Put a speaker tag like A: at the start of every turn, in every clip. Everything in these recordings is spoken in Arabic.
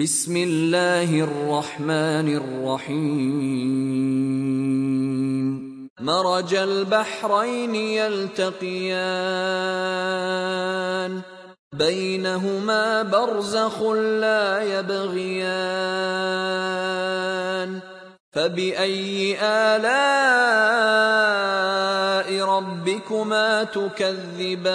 A: بسم الله الرحمن الرحيم. مرج البحرين يلتقيان. بينهما برزخ لا يبغيان. فبأي آلاء ربكما تكذبان؟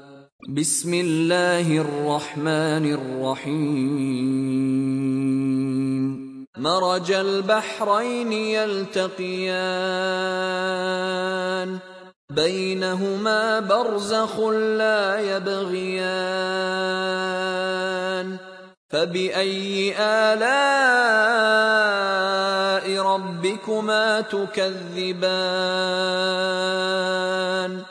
A: بسم الله الرحمن الرحيم. مرج البحرين يلتقيان. بينهما برزخ لا يبغيان. فبأي آلاء ربكما تكذبان؟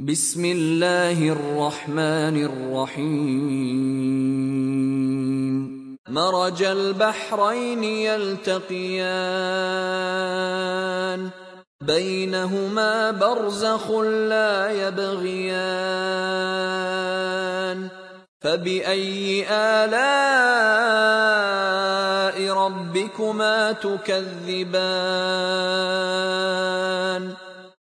A: بسم الله الرحمن الرحيم. مرج البحرين يلتقيان. بينهما برزخ لا يبغيان. فبأي آلاء ربكما تكذبان؟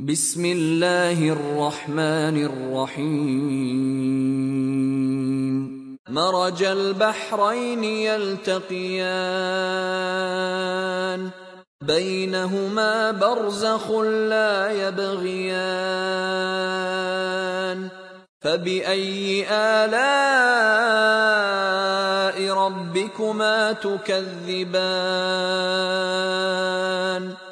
A: بسم الله الرحمن الرحيم. مرج البحرين يلتقيان. بينهما برزخ لا يبغيان. فبأي آلاء ربكما تكذبان؟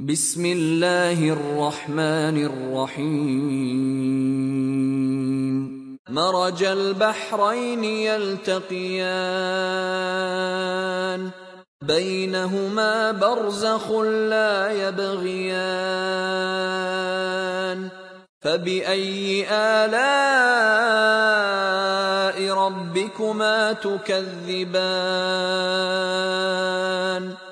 A: بسم الله الرحمن الرحيم. مرج البحرين يلتقيان. بينهما برزخ لا يبغيان. فبأي آلاء ربكما تكذبان؟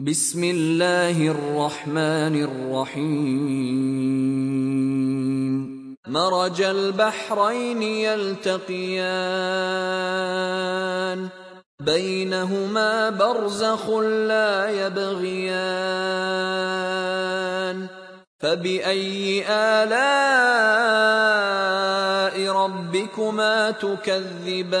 A: بسم الله الرحمن الرحيم. مرج البحرين يلتقيان بينهما برزخ لا يبغيان. فبأي آلاء ربكما تكذبان؟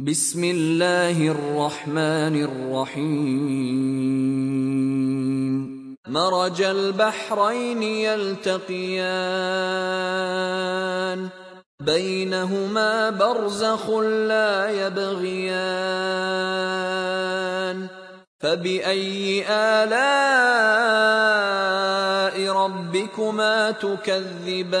A: بسم الله الرحمن الرحيم. مرج البحرين يلتقيان بينهما برزخ لا يبغيان. فبأي آلاء ربكما تكذبان؟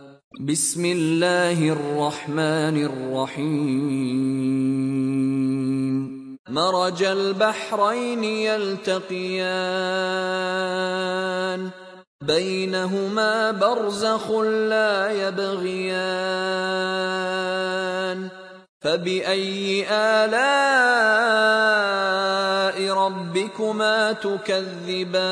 A: بسم الله الرحمن الرحيم. مرج البحرين يلتقيان بينهما برزخ لا يبغيان. فبأي آلاء ربكما تكذبان؟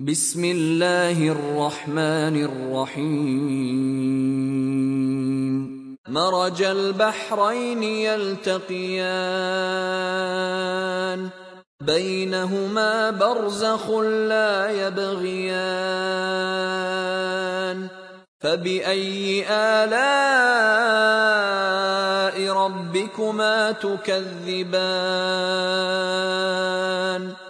A: بسم الله الرحمن الرحيم. مرج البحرين يلتقيان. بينهما برزخ لا يبغيان. فبأي آلاء ربكما تكذبان؟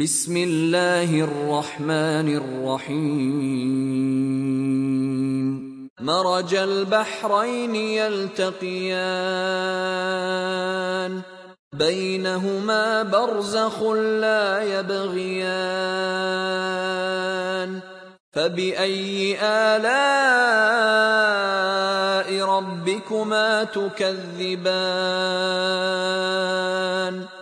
A: بسم الله الرحمن الرحيم. مرج البحرين يلتقيان. بينهما برزخ لا يبغيان. فبأي آلاء ربكما تكذبان؟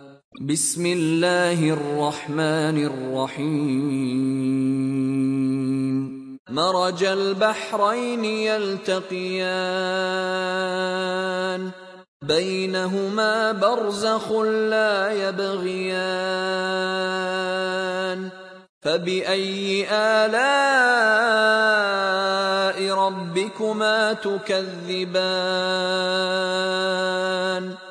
A: بسم الله الرحمن الرحيم. مرج البحرين يلتقيان. بينهما برزخ لا يبغيان. فبأي آلاء ربكما تكذبان؟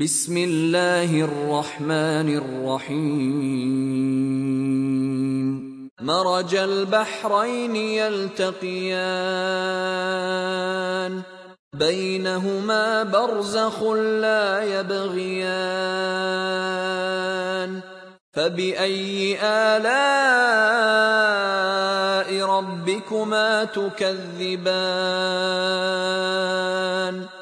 A: بسم الله الرحمن الرحيم. مرج البحرين يلتقيان. بينهما برزخ لا يبغيان. فبأي آلاء ربكما تكذبان؟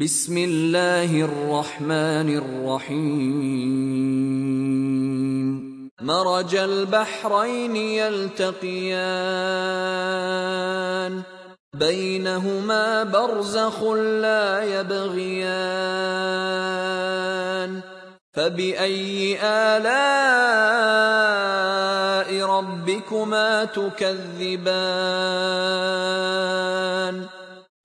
A: بسم الله الرحمن الرحيم. مرج البحرين يلتقيان. بينهما برزخ لا يبغيان. فبأي آلاء ربكما تكذبان؟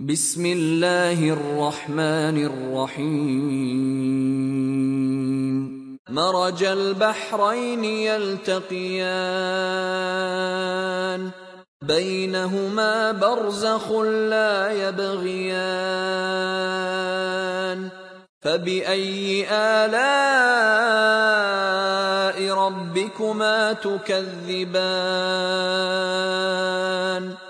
A: بسم الله الرحمن الرحيم. مرج البحرين يلتقيان. بينهما برزخ لا يبغيان. فبأي آلاء ربكما تكذبان؟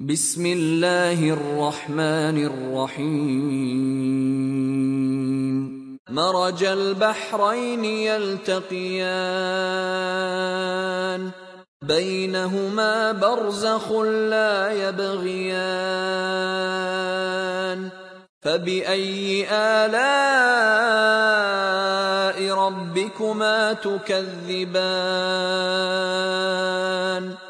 A: بسم الله الرحمن الرحيم. مرج البحرين يلتقيان. بينهما برزخ لا يبغيان. فبأي آلاء ربكما تكذبان؟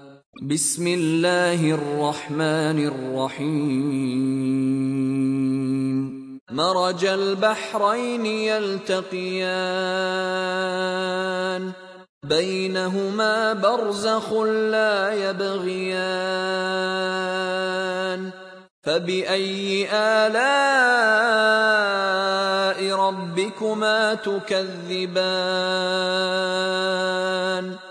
A: بسم الله الرحمن الرحيم. مرج البحرين يلتقيان. بينهما برزخ لا يبغيان. فبأي آلاء ربكما تكذبان؟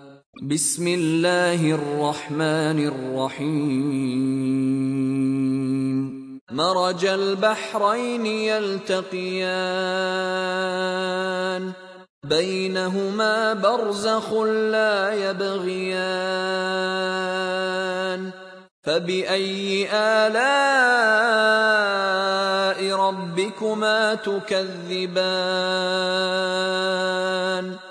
A: بسم الله الرحمن الرحيم. مرج البحرين يلتقيان. بينهما برزخ لا يبغيان. فبأي آلاء ربكما تكذبان؟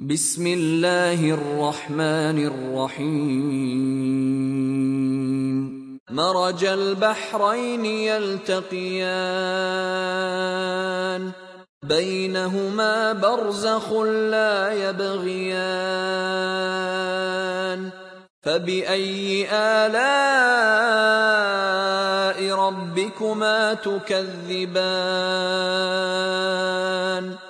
A: بسم الله الرحمن الرحيم. مرج البحرين يلتقيان. بينهما برزخ لا يبغيان. فبأي آلاء ربكما تكذبان؟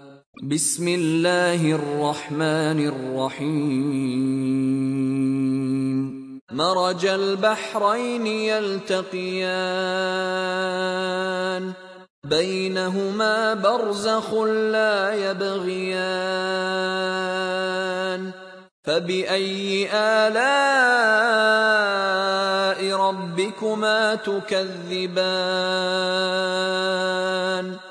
A: بسم الله الرحمن الرحيم. مرج البحرين يلتقيان. بينهما برزخ لا يبغيان. فبأي آلاء ربكما تكذبان؟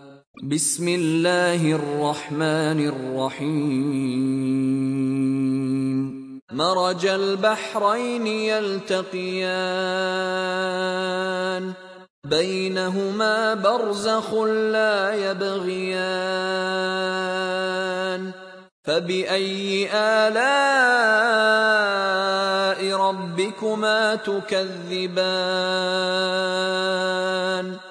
A: بسم الله الرحمن الرحيم. مرج البحرين يلتقيان. بينهما برزخ لا يبغيان. فبأي آلاء ربكما تكذبان؟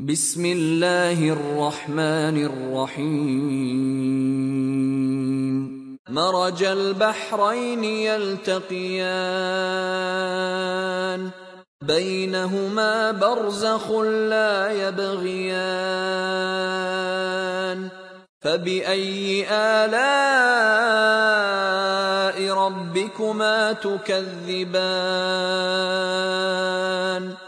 A: بسم الله الرحمن الرحيم. مرج البحرين يلتقيان. بينهما برزخ لا يبغيان. فبأي آلاء ربكما تكذبان؟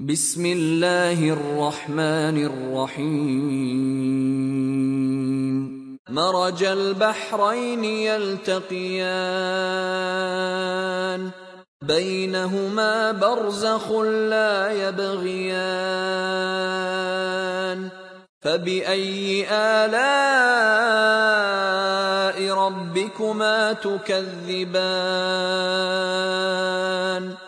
A: بسم الله الرحمن الرحيم. مرج البحرين يلتقيان. بينهما برزخ لا يبغيان. فبأي آلاء ربكما تكذبان؟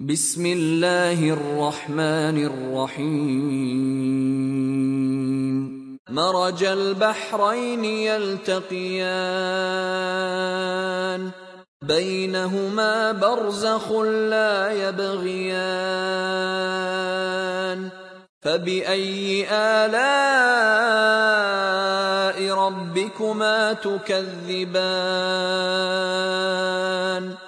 A: بسم الله الرحمن الرحيم. مرج البحرين يلتقيان. بينهما برزخ لا يبغيان. فبأي آلاء ربكما تكذبان؟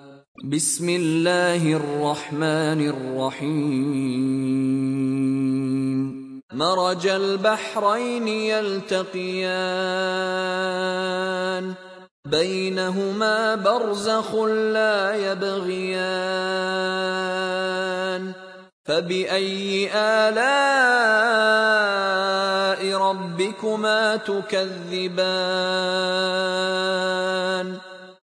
A: بسم الله الرحمن الرحيم. مرج البحرين يلتقيان. بينهما برزخ لا يبغيان. فبأي آلاء ربكما تكذبان؟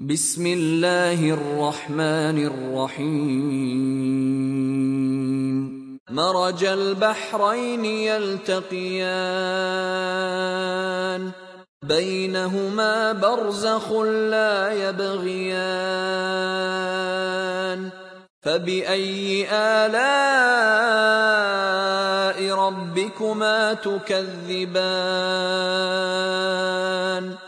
A: بسم الله الرحمن الرحيم. مرج البحرين يلتقيان. بينهما برزخ لا يبغيان. فبأي آلاء ربكما تكذبان؟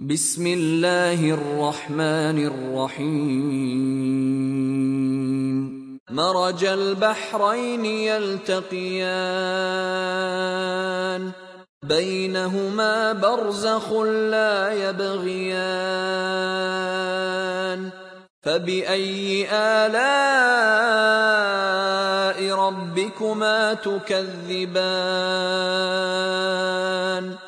A: بسم الله الرحمن الرحيم. مرج البحرين يلتقيان. بينهما برزخ لا يبغيان. فبأي آلاء ربكما تكذبان؟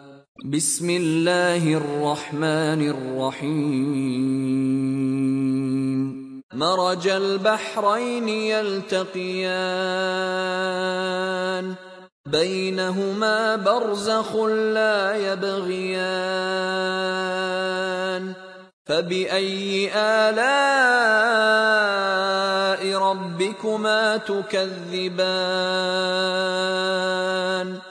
A: بسم الله الرحمن الرحيم. مرج البحرين يلتقيان. بينهما برزخ لا يبغيان. فبأي آلاء ربكما تكذبان؟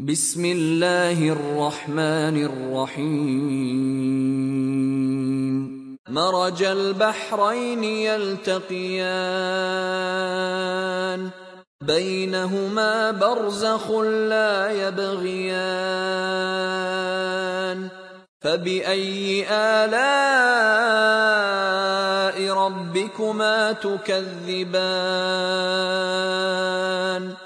A: بسم الله الرحمن الرحيم. مرج البحرين يلتقيان. بينهما برزخ لا يبغيان. فبأي آلاء ربكما تكذبان؟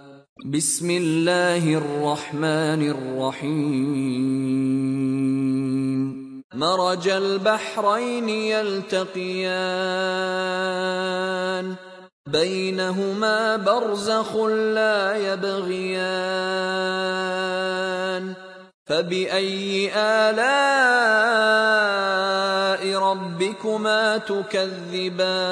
A: بسم الله الرحمن الرحيم مرج البحرين يلتقيان بينهما برزخ لا يبغيان فبأي آلاء ربكما تكذبان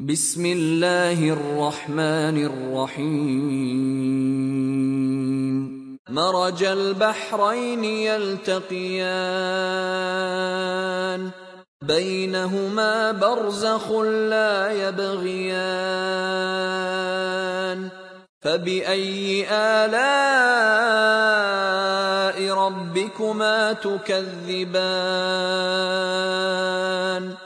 A: بسم الله الرحمن الرحيم. مرج البحرين يلتقيان. بينهما برزخ لا يبغيان. فبأي آلاء ربكما تكذبان؟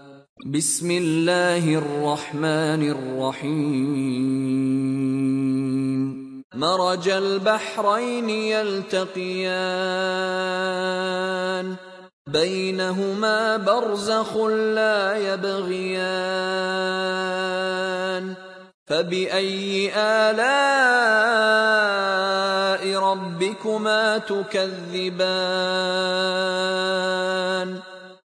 A: بسم الله الرحمن الرحيم. مرج البحرين يلتقيان. بينهما برزخ لا يبغيان. فبأي آلاء ربكما تكذبان؟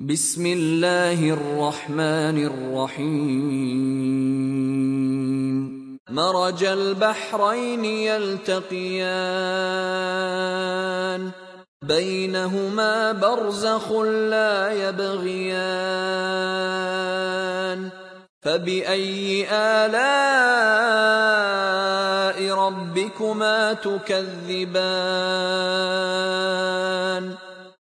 A: بسم الله الرحمن الرحيم. مرج البحرين يلتقيان. بينهما برزخ لا يبغيان. فبأي آلاء ربكما تكذبان؟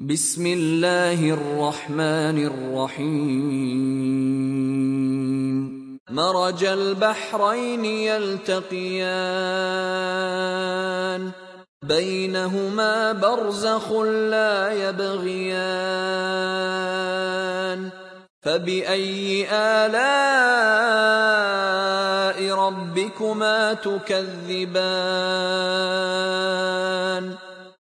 A: بسم الله الرحمن الرحيم. مرج البحرين يلتقيان. بينهما برزخ لا يبغيان. فبأي آلاء ربكما تكذبان؟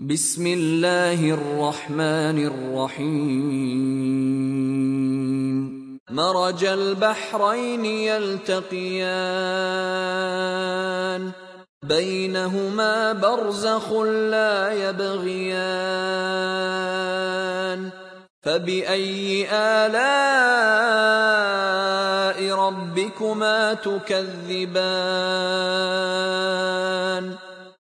A: بسم الله الرحمن الرحيم. مرج البحرين يلتقيان. بينهما برزخ لا يبغيان. فبأي آلاء ربكما تكذبان؟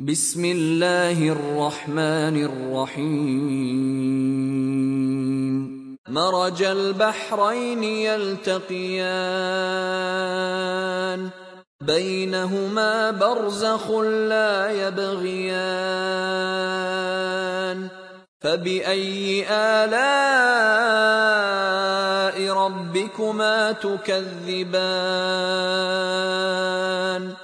A: بسم الله الرحمن الرحيم. مرج البحرين يلتقيان. بينهما برزخ لا يبغيان. فبأي آلاء ربكما تكذبان؟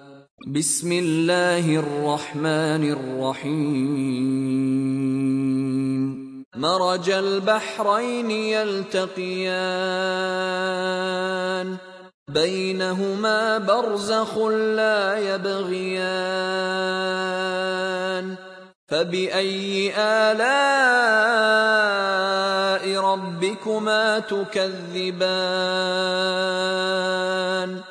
A: بسم الله الرحمن الرحيم. مرج البحرين يلتقيان. بينهما برزخ لا يبغيان. فبأي آلاء ربكما تكذبان؟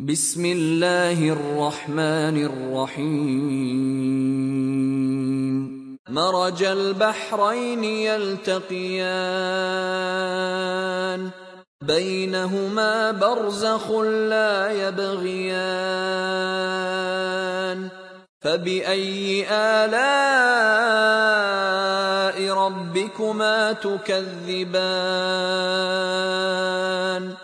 A: بسم الله الرحمن الرحيم. مرج البحرين يلتقيان. بينهما برزخ لا يبغيان. فبأي آلاء ربكما تكذبان؟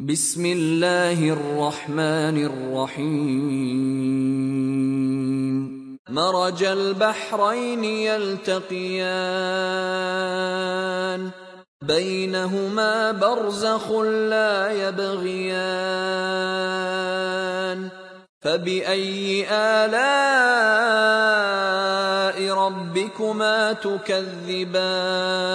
A: بسم الله الرحمن الرحيم مرج البحرين يلتقيان بينهما برزخ لا يبغيان فباي الاء ربكما تكذبان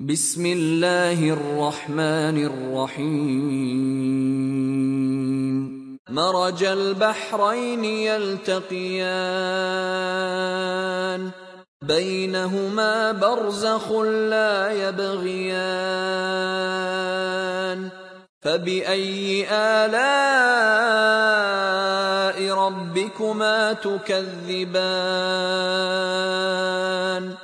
A: بسم الله الرحمن الرحيم. مرج البحرين يلتقيان. بينهما برزخ لا يبغيان. فبأي آلاء ربكما تكذبان؟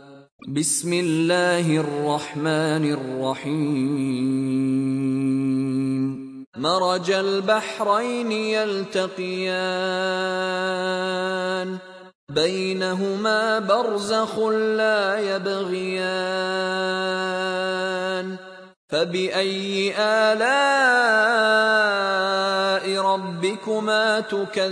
A: بسم الله الرحمن الرحيم. مرج البحرين يلتقيان. بينهما برزخ لا يبغيان. فبأي آلاء ربكما تكذبان؟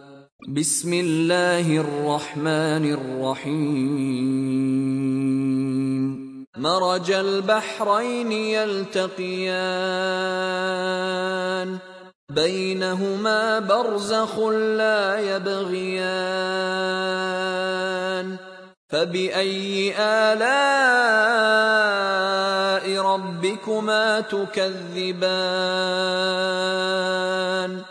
A: بسم الله الرحمن الرحيم. مرج البحرين يلتقيان. بينهما برزخ لا يبغيان. فبأي آلاء ربكما تكذبان؟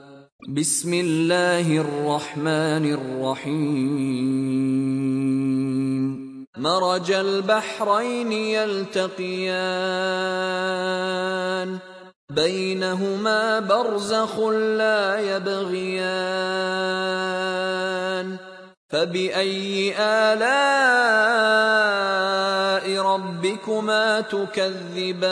A: بسم الله الرحمن الرحيم. مرج البحرين يلتقيان بينهما برزخ لا يبغيان. فبأي آلاء ربكما تكذبان؟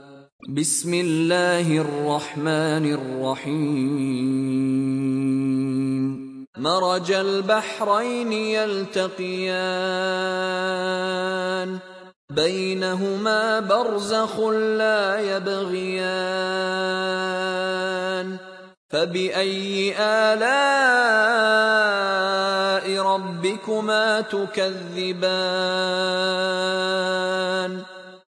A: بسم الله الرحمن الرحيم. مرج البحرين يلتقيان. بينهما برزخ لا يبغيان. فبأي آلاء ربكما تكذبان؟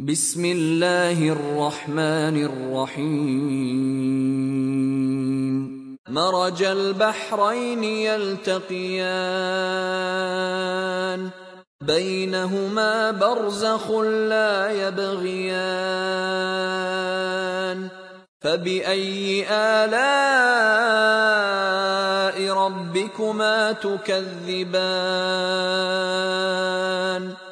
A: بسم الله الرحمن الرحيم. مرج البحرين يلتقيان. بينهما برزخ لا يبغيان. فبأي آلاء ربكما تكذبان؟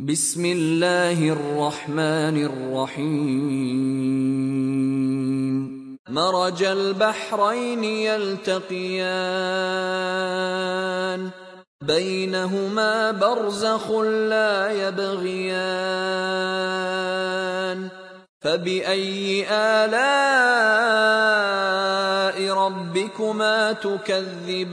A: بسم الله الرحمن الرحيم. مرج البحرين يلتقيان. بينهما برزخ لا يبغيان. فبأي آلاء ربكما تكذبان؟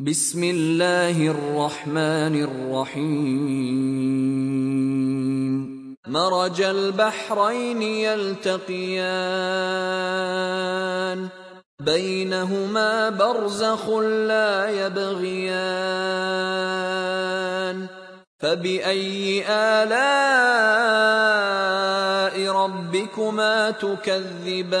A: بسم الله الرحمن الرحيم. مرج البحرين يلتقيان بينهما برزخ لا يبغيان. فبأي آلاء ربكما تكذبان؟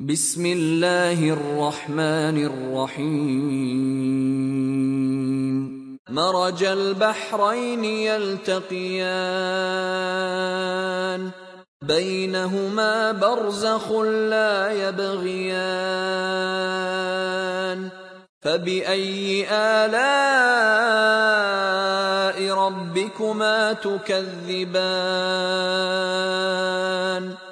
A: بسم الله الرحمن الرحيم. مرج البحرين يلتقيان. بينهما برزخ لا يبغيان. فبأي آلاء ربكما تكذبان؟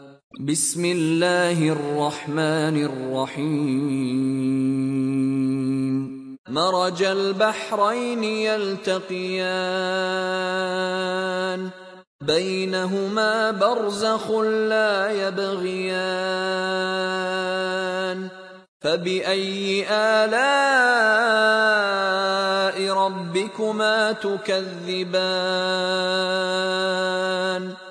A: بسم الله الرحمن الرحيم. مرج البحرين يلتقيان. بينهما برزخ لا يبغيان. فبأي آلاء ربكما تكذبان؟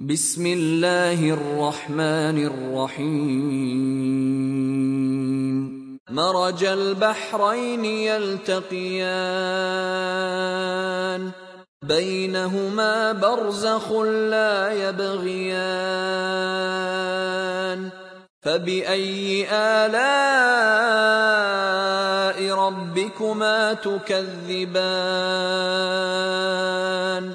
A: بسم الله الرحمن الرحيم. مرج البحرين يلتقيان. بينهما برزخ لا يبغيان. فبأي آلاء ربكما تكذبان؟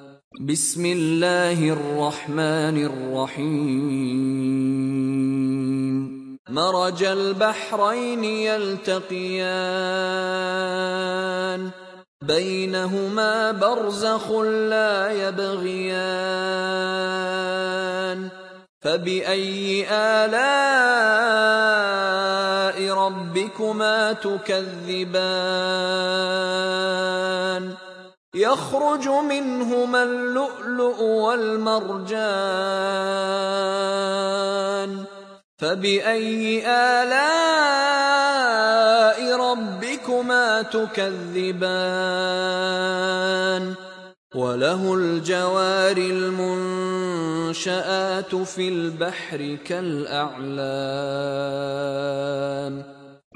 A: بسم الله الرحمن الرحيم. مرج البحرين يلتقيان. بينهما برزخ لا يبغيان. فبأي آلاء ربكما تكذبان؟ يخرج منهما اللؤلؤ والمرجان. فبأي آلاء ربكما تكذبان؟ وله الجوار المنشآت في البحر كالأعلام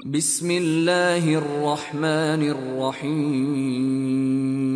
A: بسم الله الرحمن الرحيم.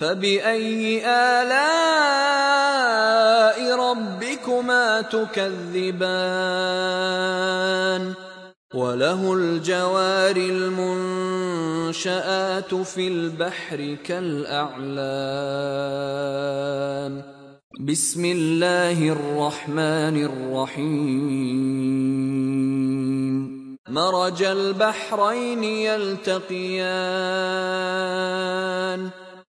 A: فبأي آلاء ربكما تكذبان وله الجوار المنشآت في البحر كالأعلام بسم الله الرحمن الرحيم مرج البحرين يلتقيان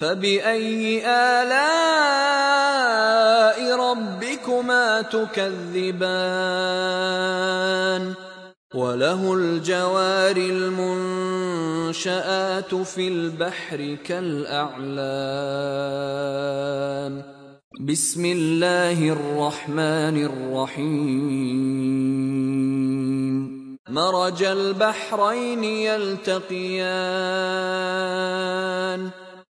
A: فبأي آلاء ربكما تكذبان؟ وله الجوار المنشآت في البحر كالاعلام بسم الله الرحمن الرحيم. مرج البحرين يلتقيان.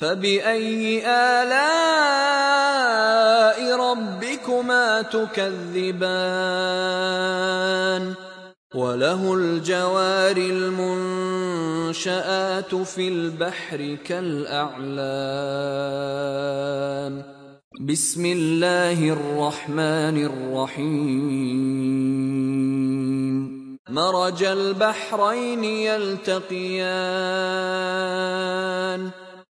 A: فباي الاء ربكما تكذبان وله الجوار المنشات في البحر كالاعلام بسم الله الرحمن الرحيم مرج البحرين يلتقيان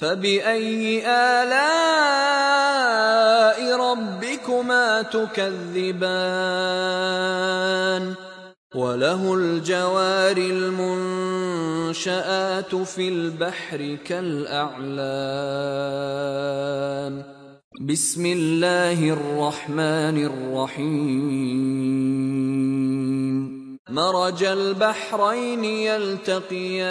A: فباي الاء ربكما تكذبان وله الجوار المنشات في البحر كالاعلام بسم الله الرحمن الرحيم مرج البحرين يلتقيان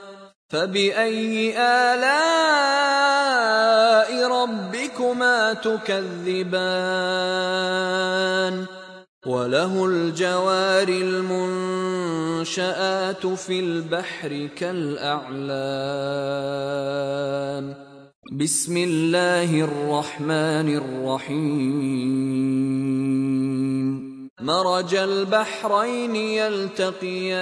A: فباي الاء ربكما تكذبان وله الجوار المنشات في البحر كالاعلام بسم الله الرحمن الرحيم مرج البحرين يلتقيان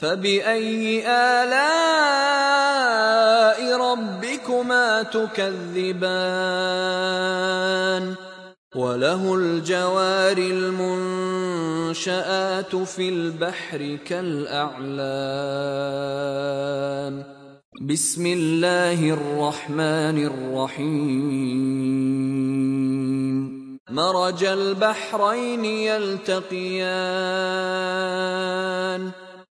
A: فباي الاء ربكما تكذبان وله الجوار المنشات في البحر كالاعلام بسم الله الرحمن الرحيم مرج البحرين يلتقيان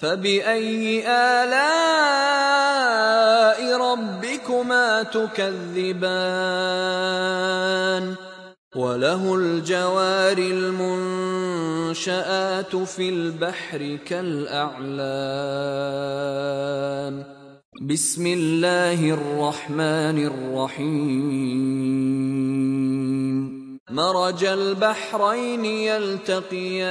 A: فبأي آلاء ربكما تكذبان وله الجوار المنشآت في البحر كالأعلام بسم الله الرحمن الرحيم مرج البحرين يلتقيان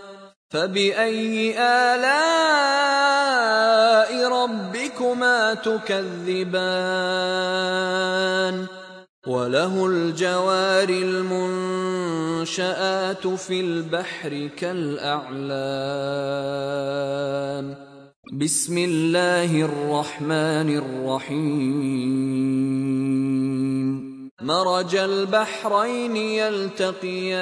A: فباي الاء ربكما تكذبان وله الجوار المنشات في البحر كالاعلام بسم الله الرحمن الرحيم مرج البحرين يلتقيان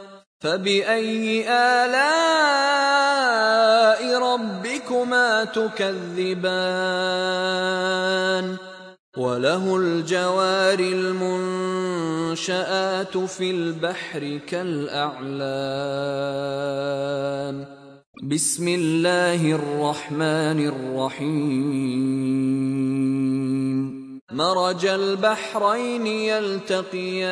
A: فباي الاء ربكما تكذبان وله الجوار المنشات في البحر كالاعلام بسم الله الرحمن الرحيم مرج البحرين يلتقيان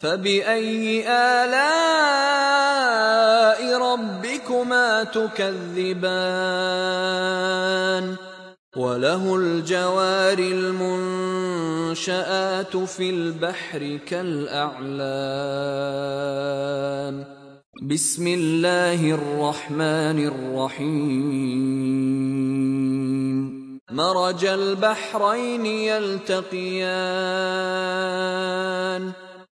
A: فباي الاء ربكما تكذبان وله الجوار المنشات في البحر كالاعلام بسم الله الرحمن الرحيم مرج البحرين يلتقيان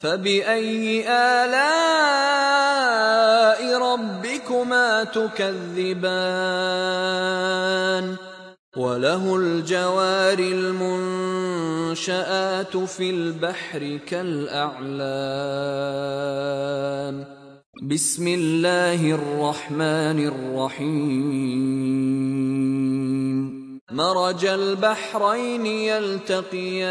A: فباي الاء ربكما تكذبان وله الجوار المنشات في البحر كالاعلام بسم الله الرحمن الرحيم مرج البحرين يلتقيان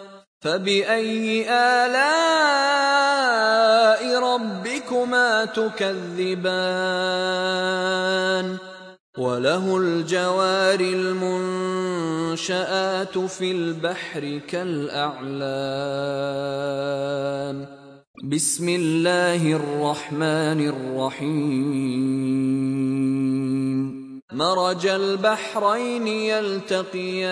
A: فباي الاء ربكما تكذبان وله الجوار المنشات في البحر كالاعلام بسم الله الرحمن الرحيم مرج البحرين يلتقيان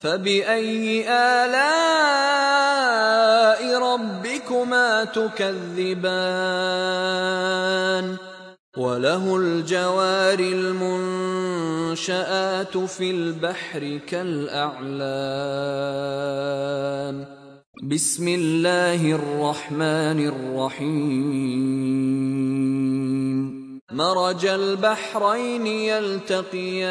A: فبأي آلاء ربكما تكذبان وله الجوار المنشآت في البحر كالأعلام بسم الله الرحمن الرحيم مرج البحرين يلتقيان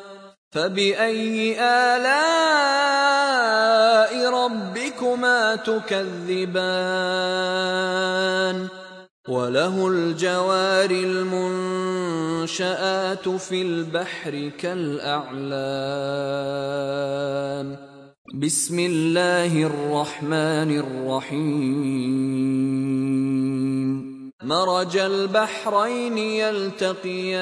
A: فبأي آلاء ربكما تكذبان وله الجوار المنشآت في البحر كالأعلام بسم الله الرحمن الرحيم مرج البحرين يلتقيان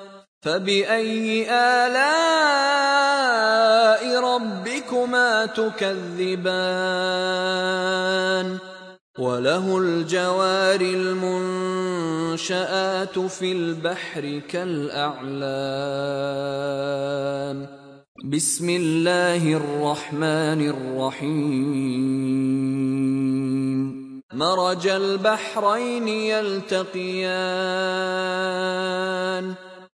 A: فبأي آلاء ربكما تكذبان وله الجوار المنشآت في البحر كالأعلام بسم الله الرحمن الرحيم مرج البحرين يلتقيان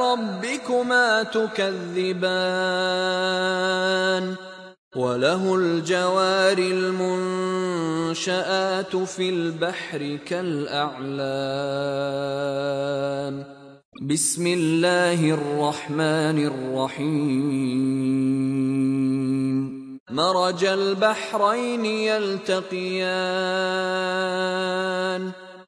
A: ربكما تكذبان وله الجوار المنشآت في البحر كالأعلام. بسم الله الرحمن الرحيم. مرج البحرين يلتقيان.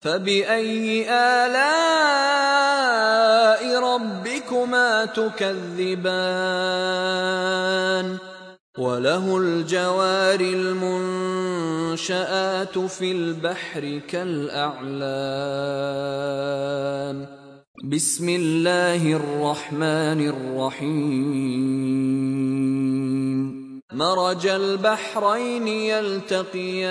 A: فبأي آلاء ربكما تكذبان وله الجوار المنشآت في البحر كالأعلام بسم الله الرحمن الرحيم مرج البحرين يلتقيان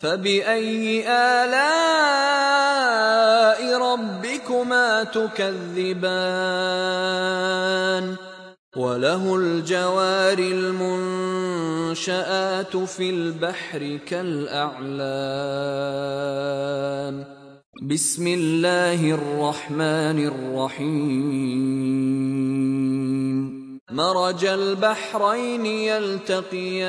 A: فبأي آلاء ربكما تكذبان وله الجوار المنشآت في البحر كالأعلام بسم الله الرحمن الرحيم مرج البحرين يلتقيان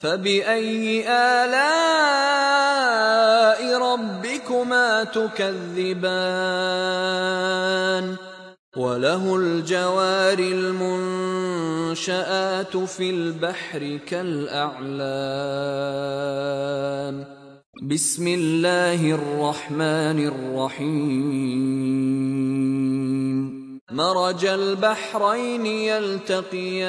A: فبأي آلاء ربكما تكذبان وله الجوار المنشآت في البحر كالأعلام بسم الله الرحمن الرحيم مرج البحرين يلتقيان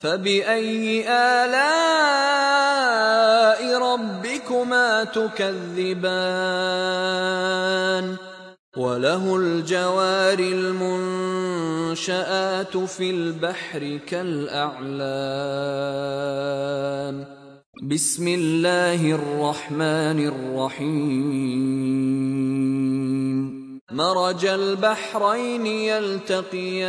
A: فبأي آلاء ربكما تكذبان وله الجوار المنشآت في البحر كالأعلام بسم الله الرحمن الرحيم مرج البحرين يلتقيان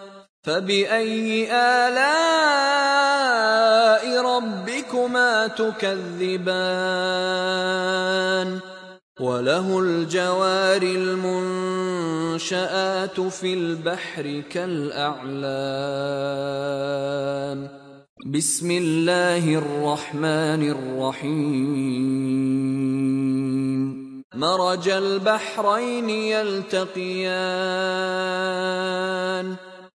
A: فبأي آلاء ربكما تكذبان وله الجوار المنشآت في البحر كالأعلام بسم الله الرحمن الرحيم مرج البحرين يلتقيان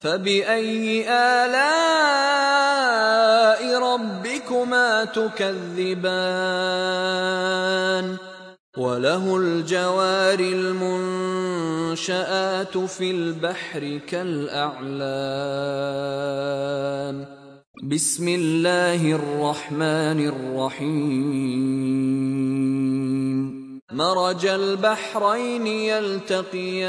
A: فبأي آلاء ربكما تكذبان وله الجوار المنشآت في البحر كالأعلام بسم الله الرحمن الرحيم مرج البحرين يلتقيان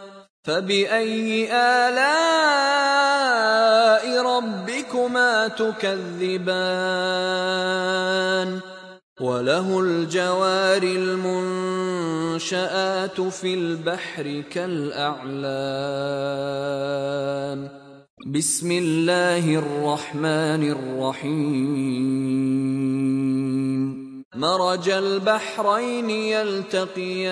A: فبأي آلاء ربكما تكذبان وله الجوار المنشآت في البحر كالأعلام بسم الله الرحمن الرحيم مرج البحرين يلتقيان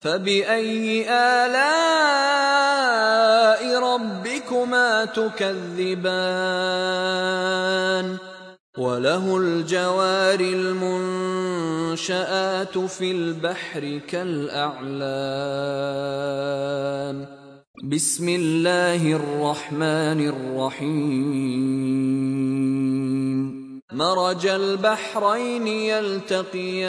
A: فبأي آلاء ربكما تكذبان وله الجوار المنشآت في البحر كالأعلام بسم الله الرحمن الرحيم مرج البحرين يلتقيان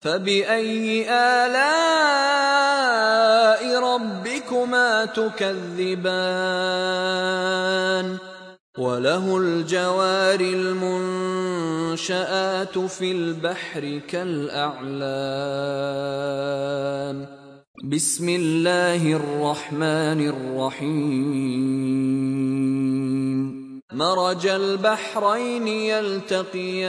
A: فبأي آلاء ربكما تكذبان وله الجوار المنشآت في البحر كالأعلام بسم الله الرحمن الرحيم مرج البحرين يلتقيان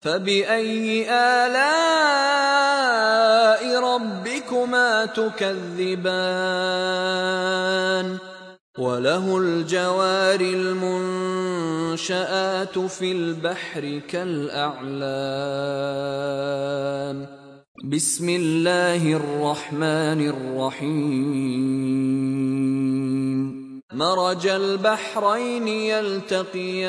A: فبأي آلاء ربكما تكذبان وله الجوار المنشآت في البحر كالأعلام بسم الله الرحمن الرحيم مرج البحرين يلتقيان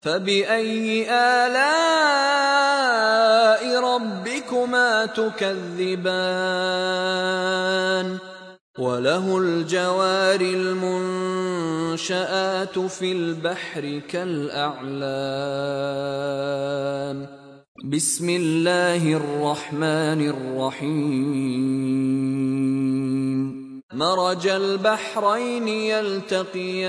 A: فبأي آلاء ربكما تكذبان وله الجوار المنشآت في البحر كالأعلام بسم الله الرحمن الرحيم مرج البحرين يلتقيان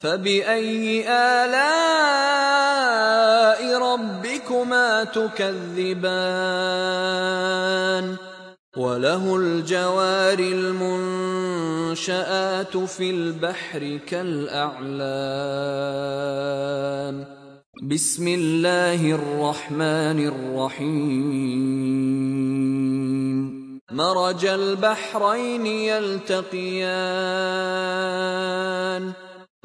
A: فبأي آلاء ربكما تكذبان وله الجوار المنشآت في البحر كالأعلام بسم الله الرحمن الرحيم مرج البحرين يلتقيان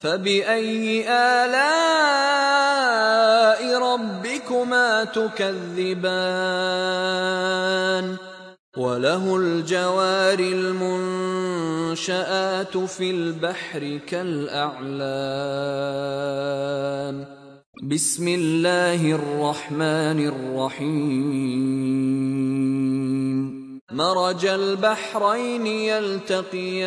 A: فبأي آلاء ربكما تكذبان وله الجوار المنشآت في البحر كالأعلام بسم الله الرحمن الرحيم مرج البحرين يلتقيان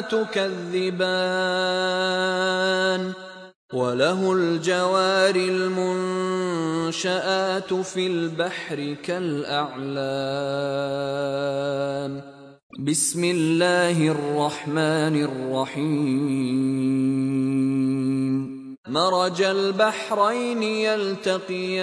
A: تكذبان وله الجوار المنشآت في البحر كالاعلام بسم الله الرحمن الرحيم. مرج البحرين يلتقيان.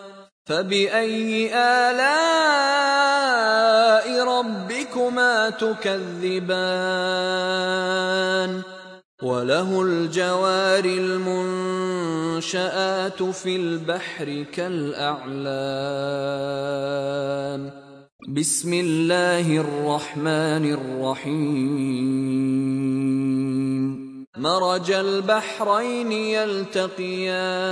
A: فباي الاء ربكما تكذبان وله الجوار المنشات في البحر كالاعلام بسم الله الرحمن الرحيم مرج البحرين يلتقيان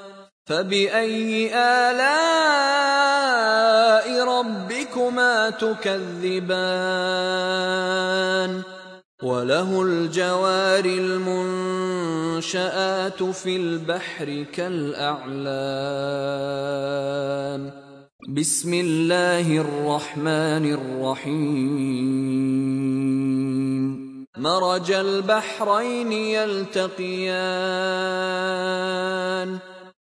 A: فباي الاء ربكما تكذبان وله الجوار المنشات في البحر كالاعلام بسم الله الرحمن الرحيم مرج البحرين يلتقيان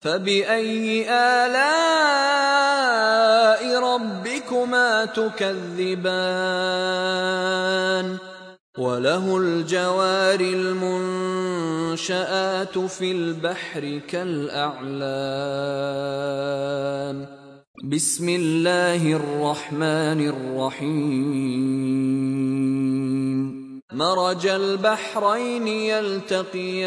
A: فباي الاء ربكما تكذبان وله الجوار المنشات في البحر كالاعلام بسم الله الرحمن الرحيم مرج البحرين يلتقيان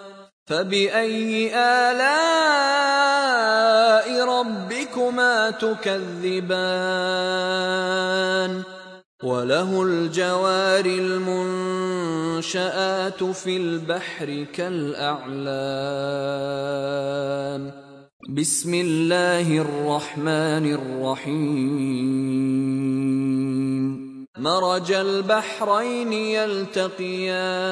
A: فباي الاء ربكما تكذبان وله الجوار المنشات في البحر كالاعلام بسم الله الرحمن الرحيم مرج البحرين يلتقيان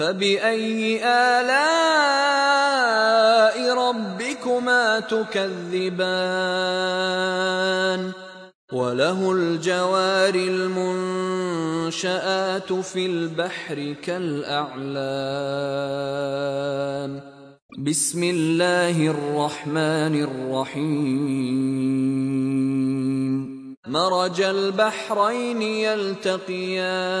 A: فباي الاء ربكما تكذبان وله الجوار المنشآت في البحر كالأعلام بسم الله الرحمن الرحيم مرج البحرين يلتقيان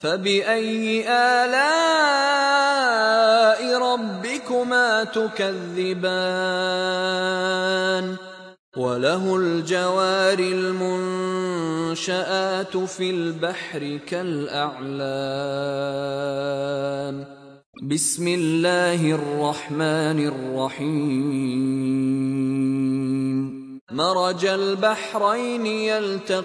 A: فباي الاء ربكما تكذبان وله الجوار المنشآت في البحر كالأعلام بسم الله الرحمن الرحيم مرج البحرين يلتقيان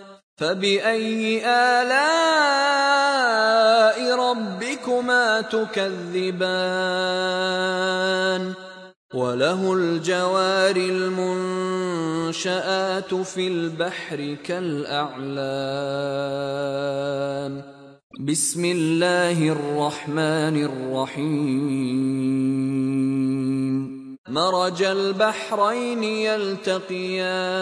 A: فباي الاء ربكما تكذبان وله الجوار المنشآت في البحر كالأعلام بسم الله الرحمن الرحيم مرج البحرين يلتقيان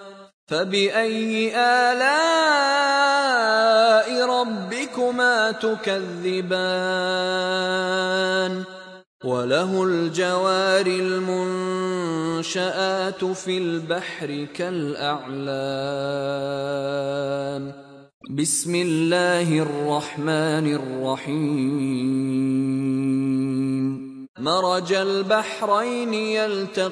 A: فبأي آلاء ربكما تكذبان؟ وله الجوار المنشآت في البحر كالأعلام بسم الله الرحمن الرحيم. مرج البحرين يلتقيان.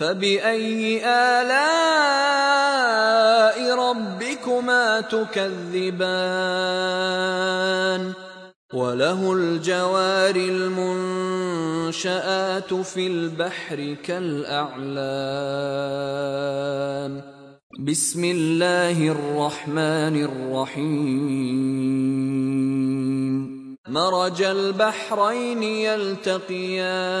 A: فباي الاء ربكما تكذبان وله الجوار المنشآت في البحر كالأعلام بسم الله الرحمن الرحيم مرج البحرين يلتقيان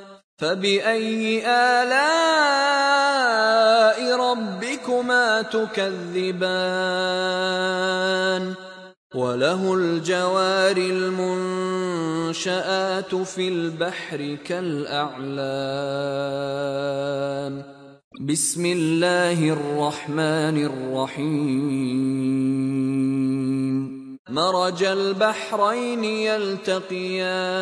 A: فباي الاء ربكما تكذبان وله الجوار المنشآت في البحر كالأعلام بسم الله الرحمن الرحيم مرج البحرين يلتقيان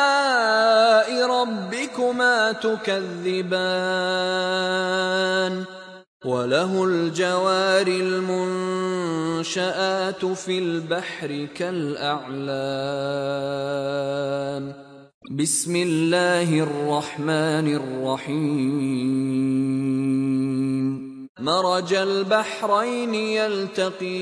A: ربكما تكذبان وله الجوار المنشآت في البحر كالأعلام بسم الله الرحمن الرحيم. مرج البحرين يلتقيان.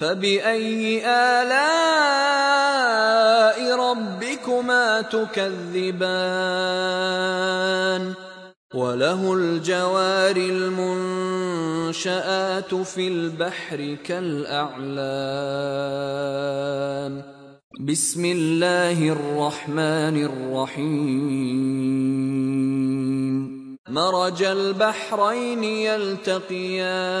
A: فبأي آلاء ربكما تكذبان وله الجوار المنشآت في البحر كالأعلام بسم الله الرحمن الرحيم مرج البحرين يلتقيان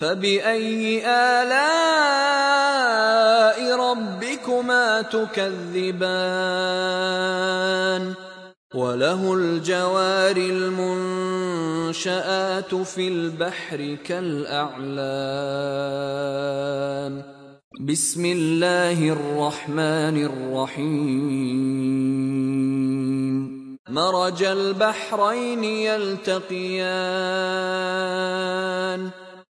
A: فبأي آلاء ربكما تكذبان؟ وله الجوار المنشآت في البحر كالأعلام بسم الله الرحمن الرحيم. مرج البحرين يلتقيان.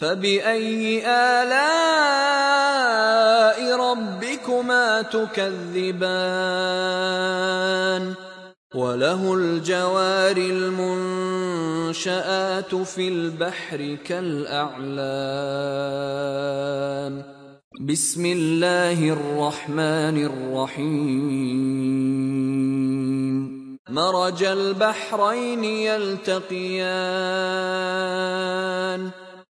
A: فبأي آلاء ربكما تكذبان وله الجوار المنشآت في البحر كالأعلام بسم الله الرحمن الرحيم مرج البحرين يلتقيان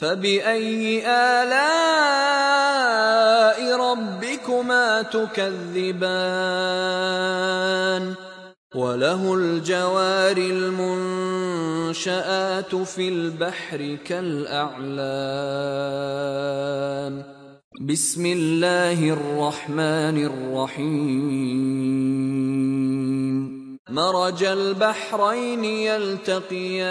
A: فبأي آلاء ربكما تكذبان وله الجوار المنشآت في البحر كالأعلام بسم الله الرحمن الرحيم مرج البحرين يلتقيان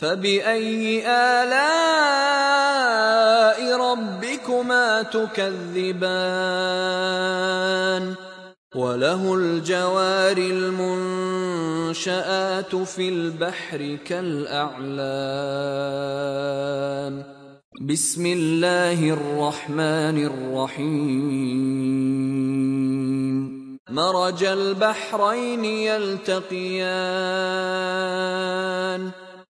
A: فبأي آلاء ربكما تكذبان وله الجوار المنشآت في البحر كالأعلام بسم الله الرحمن الرحيم مرج البحرين يلتقيان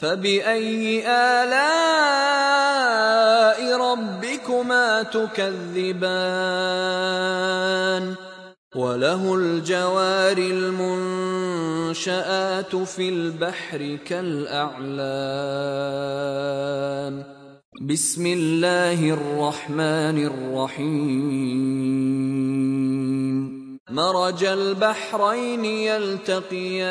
A: فبأي آلاء ربكما تكذبان وله الجوار المنشآت في البحر كالأعلام بسم الله الرحمن الرحيم مرج البحرين يلتقيان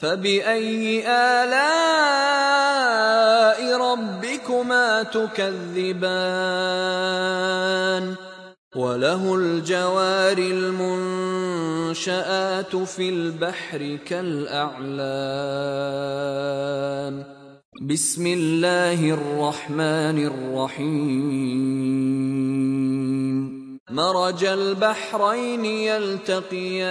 A: فبأي آلاء ربكما تكذبان وله الجوار المنشآت في البحر كالأعلام بسم الله الرحمن الرحيم مرج البحرين يلتقيان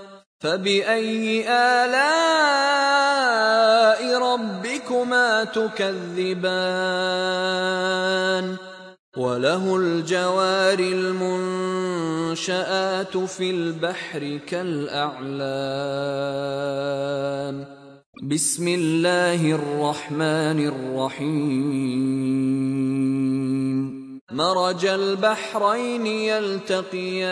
A: فبأي آلاء ربكما تكذبان وله الجوار المنشآت في البحر كالأعلام بسم الله الرحمن الرحيم مرج البحرين يلتقيان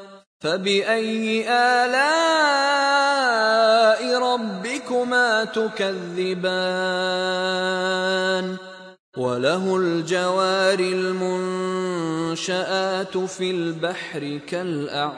A: فبأي آلاء ربكما تكذبان وله الجوار المنشآت في البحر كالأعلام